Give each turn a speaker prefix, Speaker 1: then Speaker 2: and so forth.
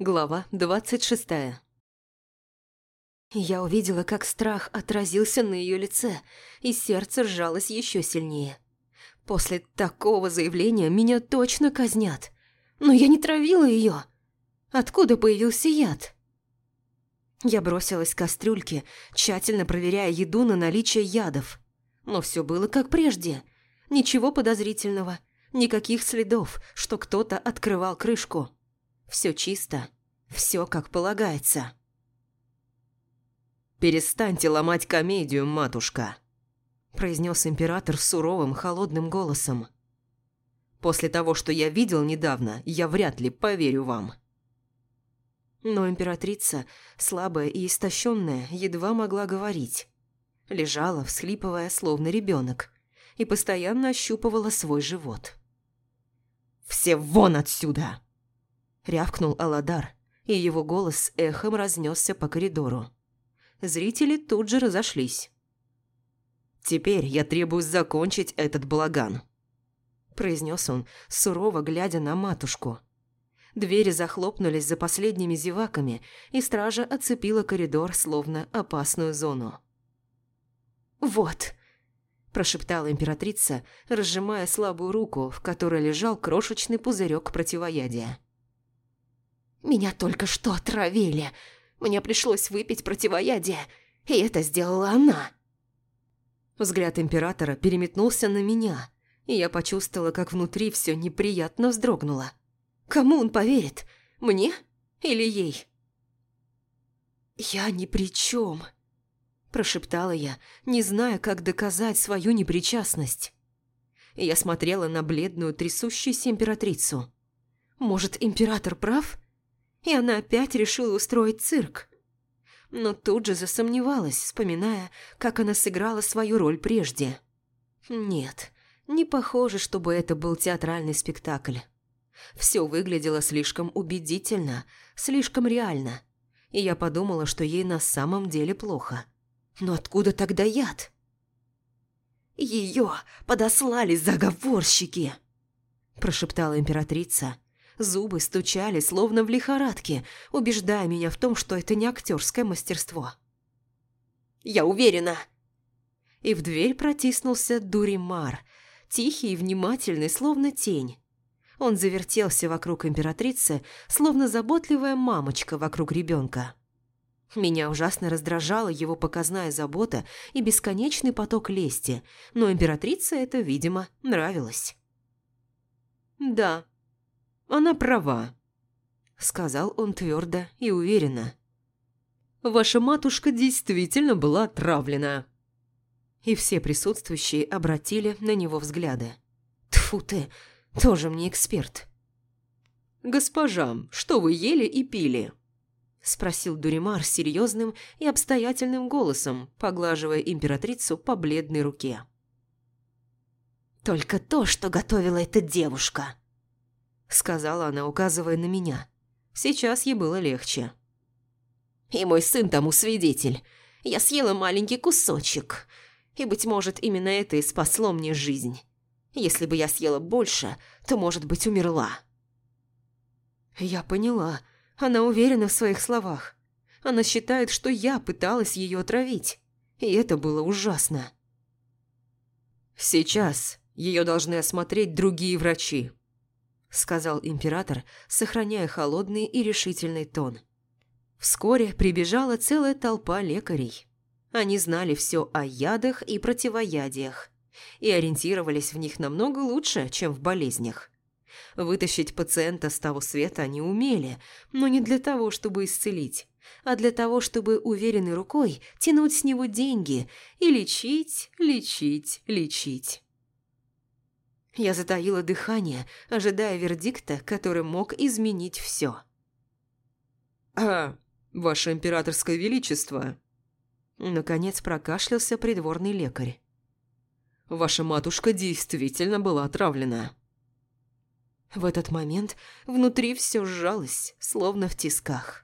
Speaker 1: Глава двадцать шестая Я увидела, как страх отразился на ее лице, и сердце сжалось еще сильнее. После такого заявления меня точно казнят. Но я не травила ее. Откуда появился яд? Я бросилась к кастрюльке, тщательно проверяя еду на наличие ядов. Но все было как прежде. Ничего подозрительного, никаких следов, что кто-то открывал крышку. Все чисто, все как полагается.
Speaker 2: «Перестаньте ломать комедию, матушка», – произнес император суровым, холодным голосом. «После того, что я видел недавно, я вряд ли поверю вам».
Speaker 1: Но императрица, слабая и истощенная, едва могла говорить. Лежала, всхлипывая, словно ребенок, и постоянно ощупывала свой живот.
Speaker 2: «Все вон отсюда!»
Speaker 1: Рявкнул Аладар, и его голос эхом разнесся по коридору. Зрители тут же разошлись.
Speaker 2: «Теперь я требую закончить этот балаган», – произнес он, сурово глядя на матушку.
Speaker 1: Двери захлопнулись за последними зеваками, и стража оцепила коридор, словно опасную зону. «Вот», – прошептала императрица, разжимая слабую руку, в которой лежал крошечный пузырек противоядия. «Меня только что отравили. Мне пришлось выпить противоядие, и это сделала она». Взгляд императора переметнулся на меня, и я почувствовала, как внутри все неприятно вздрогнуло. Кому он поверит? Мне или ей? «Я ни при чем», – прошептала я, не зная, как доказать свою непричастность. Я смотрела на бледную трясущуюся императрицу. Может, император прав? И она опять решила устроить цирк. Но тут же засомневалась, вспоминая, как она сыграла свою роль прежде. Нет, не похоже, чтобы это был театральный спектакль. Все выглядело слишком убедительно, слишком реально. И я подумала, что ей на самом деле плохо. Но откуда тогда яд? «Ее подослали заговорщики!» Прошептала императрица. Зубы стучали, словно в лихорадке, убеждая меня в том, что это не актерское мастерство. «Я уверена!» И в дверь протиснулся Дуримар, тихий и внимательный, словно тень. Он завертелся вокруг императрицы, словно заботливая мамочка вокруг ребенка. Меня ужасно раздражала его показная забота и бесконечный поток лести, но императрице это, видимо, нравилось. «Да, она права», — сказал он твердо и уверенно. «Ваша матушка действительно была отравлена». И все присутствующие обратили на него взгляды. «Тьфу ты!» Тоже мне эксперт.
Speaker 2: «Госпожа, что вы ели и пили?»
Speaker 1: Спросил Дуримар серьезным и обстоятельным голосом, поглаживая императрицу по бледной руке. «Только то, что готовила эта девушка», — сказала она, указывая на меня. Сейчас ей было легче. «И мой сын тому свидетель. Я съела маленький кусочек, и, быть может, именно это и спасло мне жизнь. Если бы я съела больше, то, может быть, умерла. Я поняла. Она уверена в своих словах. Она считает, что я пыталась ее отравить. И это было ужасно.
Speaker 2: «Сейчас ее должны осмотреть другие врачи»,
Speaker 1: сказал император, сохраняя холодный и решительный тон. Вскоре прибежала целая толпа лекарей. Они знали все о ядах и противоядиях и ориентировались в них намного лучше, чем в болезнях. Вытащить пациента с того света они умели, но не для того, чтобы исцелить, а для того, чтобы уверенной рукой тянуть с него деньги и лечить, лечить, лечить. Я затаила дыхание, ожидая вердикта, который мог изменить все.
Speaker 2: «А, ваше императорское величество!»
Speaker 1: Наконец прокашлялся придворный лекарь.
Speaker 2: Ваша матушка действительно была отравлена».
Speaker 1: В этот момент внутри все сжалось, словно в тисках.